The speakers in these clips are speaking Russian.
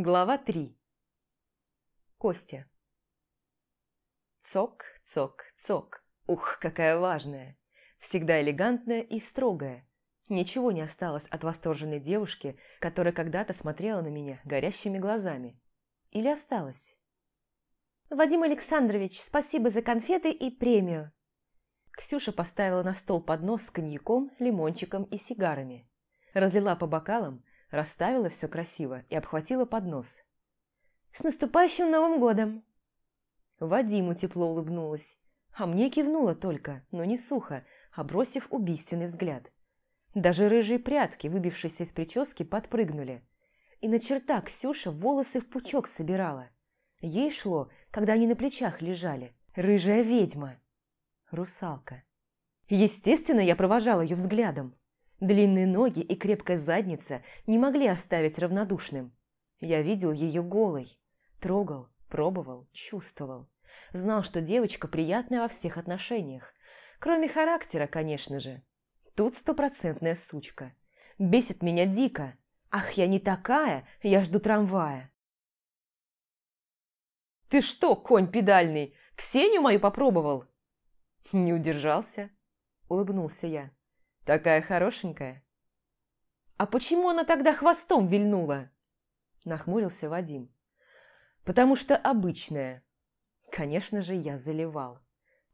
Глава 3 Костя Цок, цок, цок. Ух, какая важная. Всегда элегантная и строгая. Ничего не осталось от восторженной девушки, которая когда-то смотрела на меня горящими глазами. Или осталось? «Вадим Александрович, спасибо за конфеты и премию!» Ксюша поставила на стол поднос с коньяком, лимончиком и сигарами. Разлила по бокалам, расставила все красиво и обхватила поднос. «С наступающим Новым годом!» Вадиму тепло улыбнулась, а мне кивнула только, но не сухо, а бросив убийственный взгляд. Даже рыжие прятки, выбившиеся из прически, подпрыгнули. И на черта Ксюша волосы в пучок собирала. Ей шло, когда они на плечах лежали. Рыжая ведьма. Русалка. Естественно, я провожала ее взглядом. Длинные ноги и крепкая задница не могли оставить равнодушным. Я видел ее голой. Трогал, пробовал, чувствовал. Знал, что девочка приятная во всех отношениях. Кроме характера, конечно же. Тут стопроцентная сучка. Бесит меня дико. Ах, я не такая, я жду трамвая. «Ты что, конь педальный, Ксению мою попробовал?» Не удержался, улыбнулся я. Такая хорошенькая. А почему она тогда хвостом вильнула? Нахмурился Вадим. Потому что обычная. Конечно же, я заливал.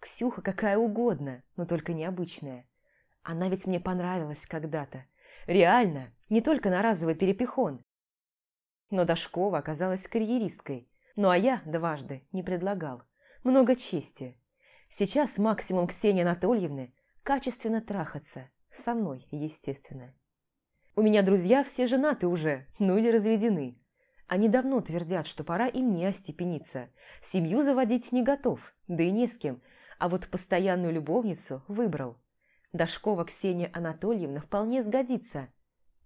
Ксюха какая угодно, но только необычная. Она ведь мне понравилась когда-то. Реально, не только на разовый перепихон. Но Дашкова оказалась карьеристкой. Ну а я дважды не предлагал. Много чести. Сейчас максимум Ксении Анатольевны – качественно трахаться. Со мной, естественно. У меня друзья все женаты уже, ну или разведены. Они давно твердят, что пора и мне остепениться. Семью заводить не готов, да и не с кем, а вот постоянную любовницу выбрал. Дашкова Ксения Анатольевна вполне сгодится.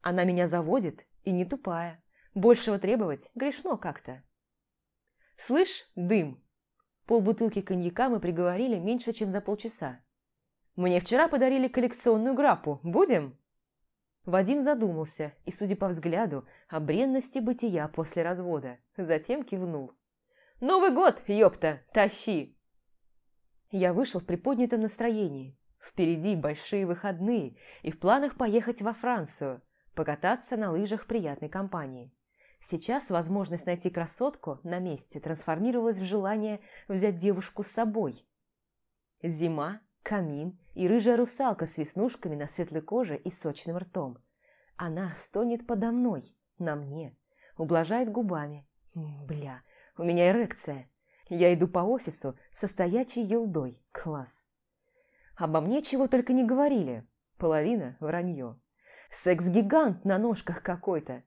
Она меня заводит и не тупая. Большего требовать грешно как-то. «Слышь, дым!» Полбутылки коньяка мы приговорили меньше, чем за полчаса. Мне вчера подарили коллекционную граппу. Будем?» Вадим задумался и, судя по взгляду, о бренности бытия после развода. Затем кивнул. «Новый год, ёпта! Тащи!» Я вышел в приподнятом настроении. Впереди большие выходные и в планах поехать во Францию, покататься на лыжах в приятной компании. Сейчас возможность найти красотку на месте трансформировалась в желание взять девушку с собой. Зима, камин и рыжая русалка с веснушками на светлой коже и сочным ртом. Она стонет подо мной, на мне, ублажает губами. Бля, у меня эрекция. Я иду по офису со стоячей елдой. Класс. Обо мне чего только не говорили. Половина – вранье. Секс-гигант на ножках какой-то.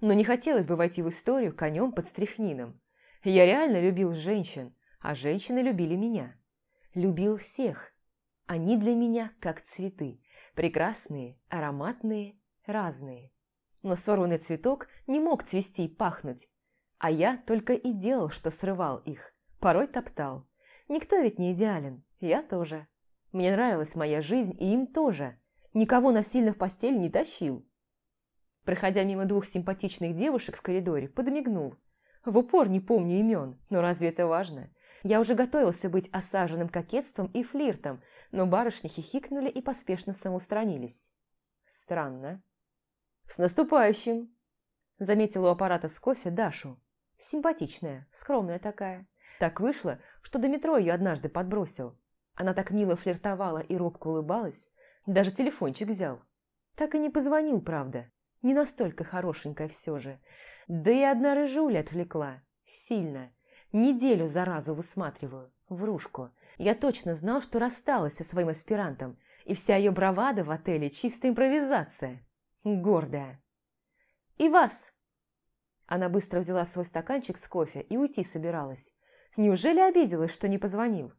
Но не хотелось бы войти в историю конем под стряхнином. Я реально любил женщин, а женщины любили меня. Любил всех, они для меня как цветы, прекрасные, ароматные, разные. Но сорванный цветок не мог цвести и пахнуть, а я только и делал, что срывал их, порой топтал. Никто ведь не идеален, я тоже. Мне нравилась моя жизнь, и им тоже. Никого насильно в постель не тащил. Проходя мимо двух симпатичных девушек в коридоре, подмигнул. В упор не помню имен, но разве это важно? Я уже готовился быть осаженным кокетством и флиртом, но барышни хихикнули и поспешно самоустранились. Странно. «С наступающим!» Заметила у аппарата с кофе Дашу. Симпатичная, скромная такая. Так вышло, что до метро ее однажды подбросил. Она так мило флиртовала и робко улыбалась, даже телефончик взял. Так и не позвонил, правда. Не настолько хорошенькая все же. Да и одна рыжуля отвлекла. Сильно. Неделю заразу высматриваю, врушку. Я точно знал, что рассталась со своим аспирантом, и вся ее бравада в отеле – чистая импровизация. Гордая. «И вас!» Она быстро взяла свой стаканчик с кофе и уйти собиралась. Неужели обиделась, что не позвонил?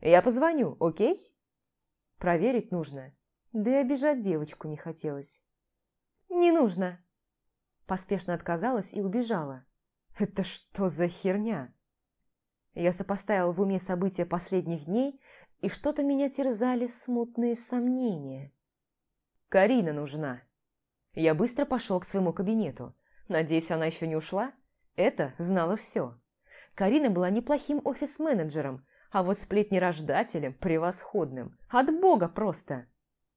«Я позвоню, окей?» Проверить нужно. Да и обижать девочку не хотелось. «Не нужно!» Поспешно отказалась и убежала. Это что за херня? Я сопоставил в уме события последних дней, и что-то меня терзали смутные сомнения. Карина нужна. Я быстро пошел к своему кабинету. Надеюсь, она еще не ушла? Это знала все. Карина была неплохим офис-менеджером, а вот сплетнерождателем превосходным. От бога просто.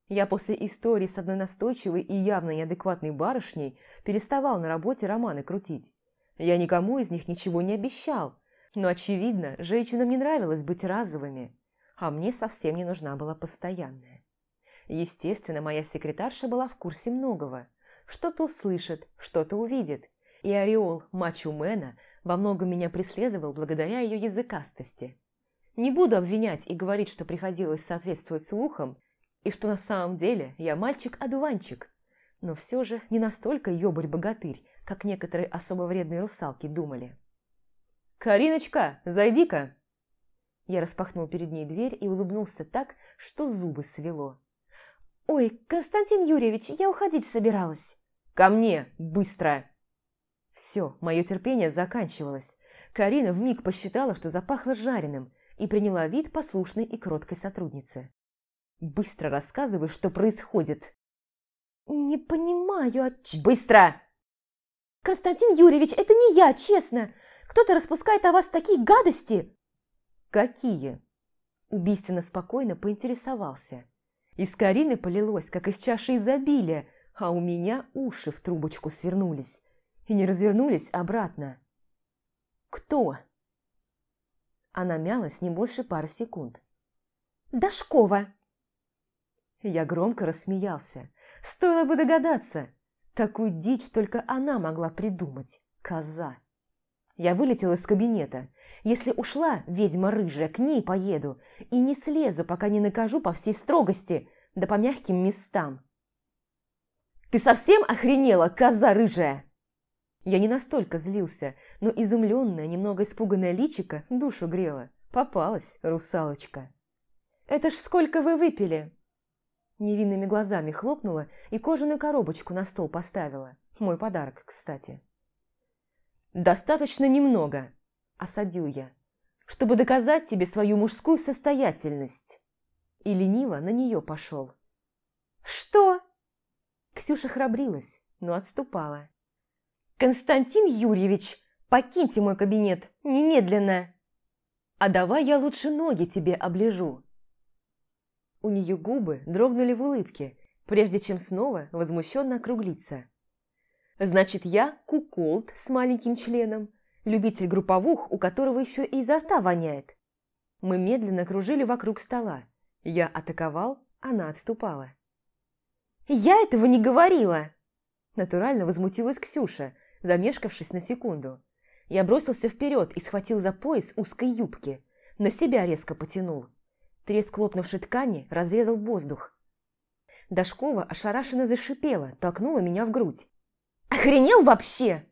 Я после истории с одной настойчивой и явно неадекватной барышней переставал на работе романы крутить. Я никому из них ничего не обещал, но, очевидно, женщинам не нравилось быть разовыми, а мне совсем не нужна была постоянная. Естественно, моя секретарша была в курсе многого. Что-то услышит, что-то увидит, и ореол мачо-мена во многом меня преследовал благодаря ее языкастости. Не буду обвинять и говорить, что приходилось соответствовать слухам, и что на самом деле я мальчик-одуванчик, но все же не настолько ёбарь-богатырь, как некоторые особо вредные русалки думали. «Кариночка, зайди-ка!» Я распахнул перед ней дверь и улыбнулся так, что зубы свело. «Ой, Константин Юрьевич, я уходить собиралась!» «Ко мне, быстро!» Все, мое терпение заканчивалось. Карина вмиг посчитала, что запахло жареным, и приняла вид послушной и кроткой сотрудницы. «Быстро рассказывай, что происходит!» «Не понимаю, а «Быстро!» «Константин Юрьевич, это не я, честно! Кто-то распускает о вас такие гадости!» «Какие?» Убийственно спокойно поинтересовался. Из Карины полилось, как из чаши изобилия, а у меня уши в трубочку свернулись и не развернулись обратно. «Кто?» Она мялась не больше пары секунд. «Дашкова!» Я громко рассмеялся. Стоило бы догадаться. Такую дичь только она могла придумать. Коза. Я вылетела из кабинета. Если ушла ведьма рыжая, к ней поеду. И не слезу, пока не накажу по всей строгости, да по мягким местам. «Ты совсем охренела, коза рыжая?» Я не настолько злился, но изумленная, немного испуганная личика душу грела. Попалась, русалочка. «Это ж сколько вы выпили?» Невинными глазами хлопнула и кожаную коробочку на стол поставила. Мой подарок, кстати. «Достаточно немного», – осадил я, – «чтобы доказать тебе свою мужскую состоятельность». И лениво на нее пошел. «Что?» Ксюша храбрилась, но отступала. «Константин Юрьевич, покиньте мой кабинет, немедленно!» «А давай я лучше ноги тебе оближу!» У нее губы дрогнули в улыбке, прежде чем снова возмущенно округлиться. «Значит, я куколд с маленьким членом, любитель групповух, у которого еще и изо рта воняет». Мы медленно кружили вокруг стола. Я атаковал, она отступала. «Я этого не говорила!» Натурально возмутилась Ксюша, замешкавшись на секунду. Я бросился вперед и схватил за пояс узкой юбки. На себя резко потянул. Треск лопнувшей ткани разрезал воздух. Дашкова ошарашенно зашипела, толкнула меня в грудь. «Охренел вообще?»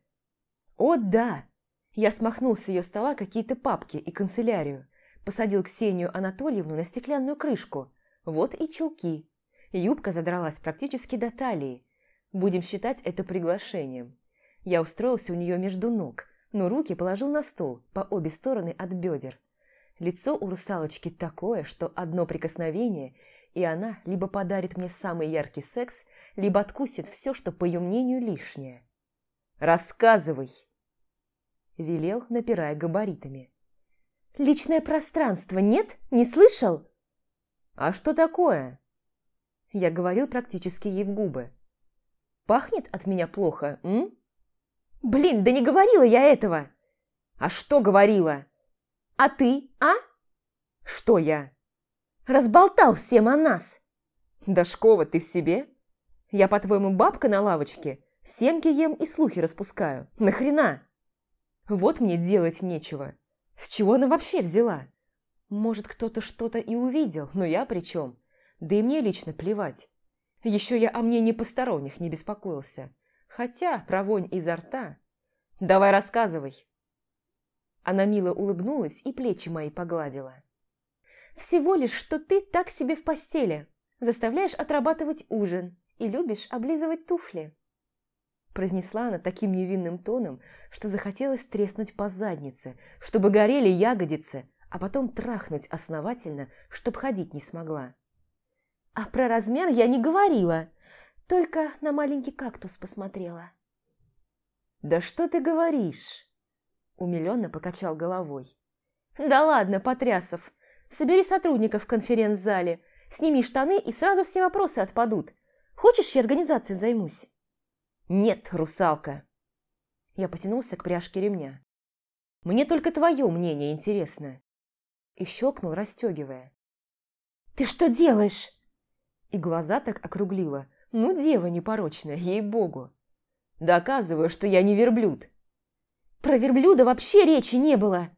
«О, да!» Я смахнул с ее стола какие-то папки и канцелярию. Посадил Ксению Анатольевну на стеклянную крышку. Вот и чулки. Юбка задралась практически до талии. Будем считать это приглашением. Я устроился у нее между ног, но руки положил на стол по обе стороны от бедер. Лицо у русалочки такое, что одно прикосновение, и она либо подарит мне самый яркий секс, либо откусит все, что, по ее мнению, лишнее. «Рассказывай!» Велел, напирая габаритами. «Личное пространство, нет? Не слышал?» «А что такое?» Я говорил практически ей в губы. «Пахнет от меня плохо, м?» Блин, да не говорила я этого. А что говорила? А ты, а? Что я? Разболтал всем о нас. Дашкова, ты в себе? Я, по-твоему, бабка на лавочке? Семки ем и слухи распускаю. Нахрена? Вот мне делать нечего. С чего она вообще взяла? Может, кто-то что-то и увидел, но я при чем? Да и мне лично плевать. Еще я о мнении посторонних не беспокоился. Хотя про вонь изо рта... Давай рассказывай. Она мило улыбнулась и плечи мои погладила. Всего лишь, что ты так себе в постели. Заставляешь отрабатывать ужин и любишь облизывать туфли. Произнесла она таким невинным тоном, что захотелось треснуть по заднице, чтобы горели ягодицы, а потом трахнуть основательно, чтоб ходить не смогла. А про размер я не говорила. Только на маленький кактус посмотрела. «Да что ты говоришь?» Умиленно покачал головой. «Да ладно, Потрясов, собери сотрудников в конференц-зале, сними штаны и сразу все вопросы отпадут. Хочешь, я организацией займусь?» «Нет, русалка!» Я потянулся к пряжке ремня. «Мне только твое мнение интересно!» И щелкнул, расстегивая. «Ты что делаешь?» И глаза так округлила. «Ну, дева непорочная, ей-богу!» «Доказываю, что я не верблюд!» «Про верблюда вообще речи не было!»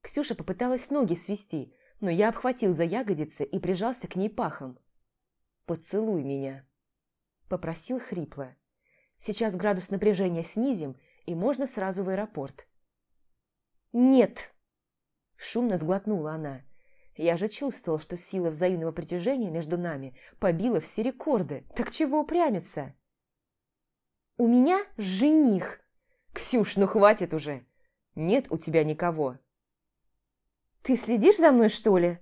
Ксюша попыталась ноги свести, но я обхватил за ягодицы и прижался к ней пахом. «Поцелуй меня!» Попросил хрипло. Сейчас градус напряжения снизим, и можно сразу в аэропорт. «Нет!» Шумно сглотнула она. Я же чувствовал, что сила взаимного притяжения между нами побила все рекорды. Так чего упрямиться? «У меня жених!» «Ксюш, ну хватит уже! Нет у тебя никого!» «Ты следишь за мной, что ли?»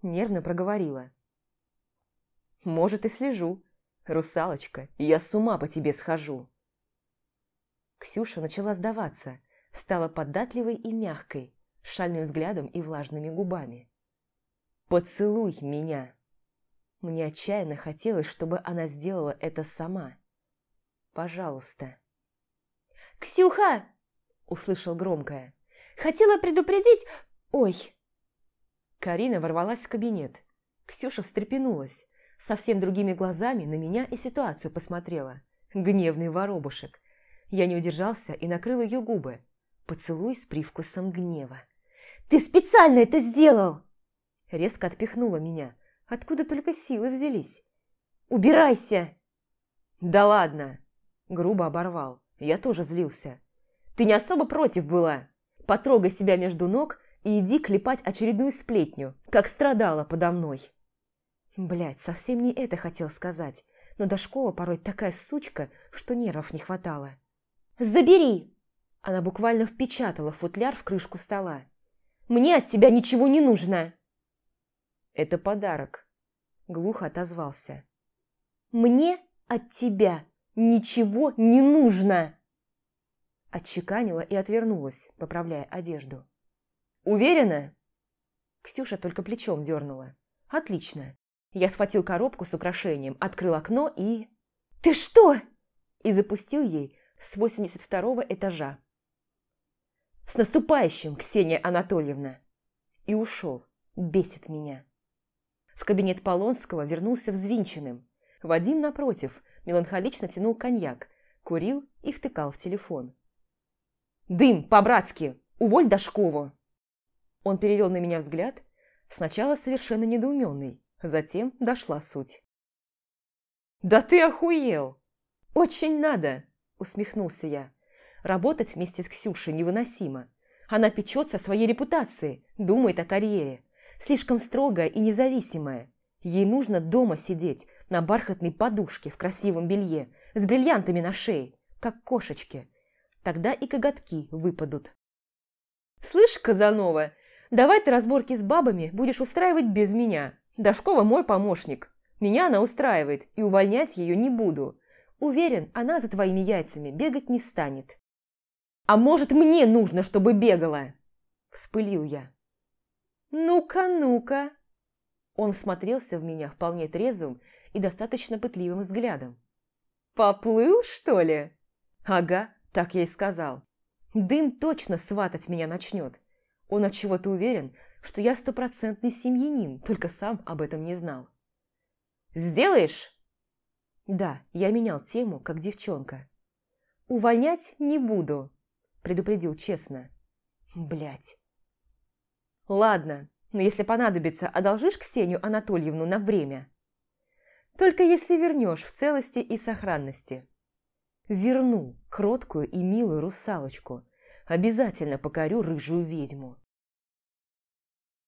Нервно проговорила. «Может, и слежу. Русалочка, я с ума по тебе схожу!» Ксюша начала сдаваться, стала податливой и мягкой, шальным взглядом и влажными губами. «Поцелуй меня!» Мне отчаянно хотелось, чтобы она сделала это сама. «Пожалуйста!» «Ксюха!» – услышал громкое. «Хотела предупредить... Ой!» Карина ворвалась в кабинет. Ксюша встрепенулась, совсем другими глазами на меня и ситуацию посмотрела. Гневный воробушек. Я не удержался и накрыл ее губы. Поцелуй с привкусом гнева. «Ты специально это сделал!» Резко отпихнула меня. Откуда только силы взялись? «Убирайся!» «Да ладно!» Грубо оборвал. Я тоже злился. «Ты не особо против была. Потрогай себя между ног и иди клепать очередную сплетню, как страдала подо мной». Блять, совсем не это хотел сказать, но Дашкова порой такая сучка, что нервов не хватало. «Забери!» Она буквально впечатала футляр в крышку стола. «Мне от тебя ничего не нужно!» «Это подарок», — глухо отозвался. «Мне от тебя ничего не нужно!» Отчеканила и отвернулась, поправляя одежду. «Уверена?» Ксюша только плечом дернула. «Отлично!» Я схватил коробку с украшением, открыл окно и... «Ты что?» И запустил ей с 82 этажа. «С наступающим, Ксения Анатольевна!» И ушел. Бесит меня. В кабинет Полонского вернулся взвинченным. Вадим, напротив, меланхолично тянул коньяк, курил и втыкал в телефон. «Дым, по-братски! Уволь Дашкову!» Он перевел на меня взгляд, сначала совершенно недоуменный, затем дошла суть. «Да ты охуел! Очень надо!» усмехнулся я. Работать вместе с Ксюшей невыносимо. Она печется о своей репутации, думает о карьере. Слишком строгая и независимая. Ей нужно дома сидеть, на бархатной подушке в красивом белье, с бриллиантами на шее, как кошечки. Тогда и коготки выпадут. «Слышь, Казанова, давай ты разборки с бабами будешь устраивать без меня. Дашкова мой помощник. Меня она устраивает, и увольнять ее не буду. Уверен, она за твоими яйцами бегать не станет. «А может, мне нужно, чтобы бегала?» Вспылил я. «Ну-ка, ну-ка!» Он смотрелся в меня вполне трезвым и достаточно пытливым взглядом. «Поплыл, что ли?» «Ага, так я и сказал. Дым точно сватать меня начнет. Он от чего-то уверен, что я стопроцентный семьянин, только сам об этом не знал». «Сделаешь?» Да, я менял тему, как девчонка. «Увольнять не буду», – предупредил честно. Блять. «Ладно, но если понадобится, одолжишь Ксению Анатольевну на время?» «Только если вернешь в целости и сохранности». «Верну кроткую и милую русалочку. Обязательно покорю рыжую ведьму».